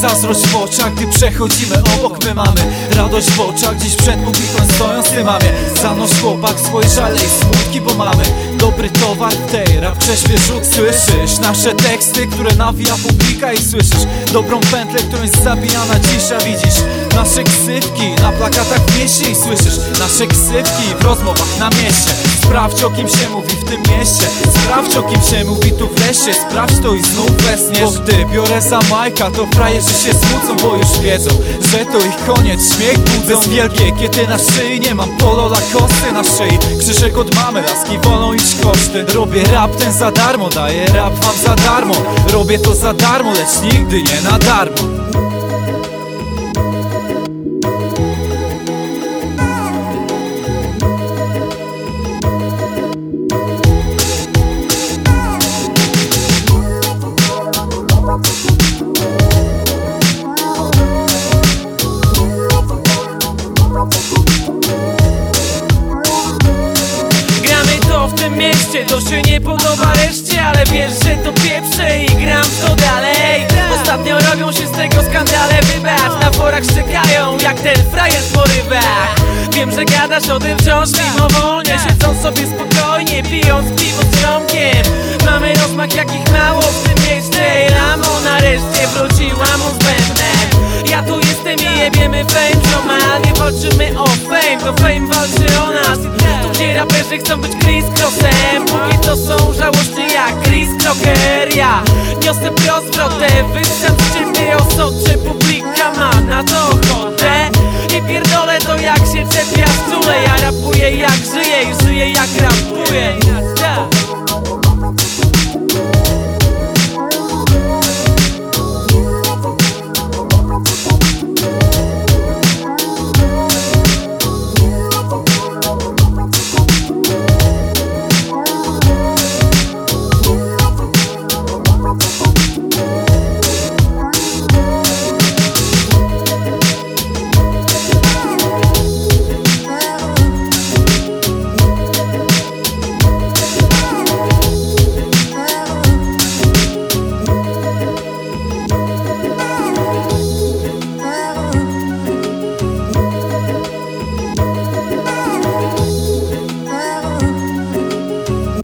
Zazdrość w oczach, gdy przechodzimy obok My mamy radość w oczach, dziś przed publiką stoją mamie Zanoś chłopak swoje żale i smutki, bo mamy Dobry towar. Tej rap krześwie rzut Słyszysz. Nasze teksty, które nawija publika I słyszysz. Dobrą pętlę, którą jest zabijana cisza. Widzisz nasze ksywki na plakatach w mieście I słyszysz nasze ksywki w rozmowach na mieście. Sprawdź o kim się mówi w tym mieście. Sprawdź o kim się mówi tu w lesie. Sprawdź to i znów wesniesz Bo gdy biorę za majka to frajerzy się smucą Bo już wiedzą, że to ich koniec. Śmiech budzą. Wielkie kiety na szyi Nie mam polo lakosy na szyi. Krzyżek od mamy, laski wolą iść koszty. Robię rap ten za darmo Daję rap wam za darmo. Robię to za darmo, lecz nigdy nie na darmo mieście, to się nie podoba reszcie? Ale wiesz, że to pieprze i gram w to dalej. Ostatnio robią się z tego skandale, wybacz Na forach szczekają, jak ten frajer w porywach. Wiem, że gadasz o tym wciąż mimowolnie Siedzą sobie spokojnie, pijąc piwo z ziomkiem Mamy rozmach jakich mało w tym mieście Ramo nareszcie wróciła mu z bębnem Ja tu jestem i jebiemy fame, zioma Nie walczymy o fame, to fame walczy Gdzie raperzy chcą być Chris Crossem Póki to są żałości jak Chris Crocker. Ja niosę prozwrotę, wyssam z ciebie osocze Publika ma na to ochotę. Nie pierdolę to jak się czepiasz czule. Ja rapuję jak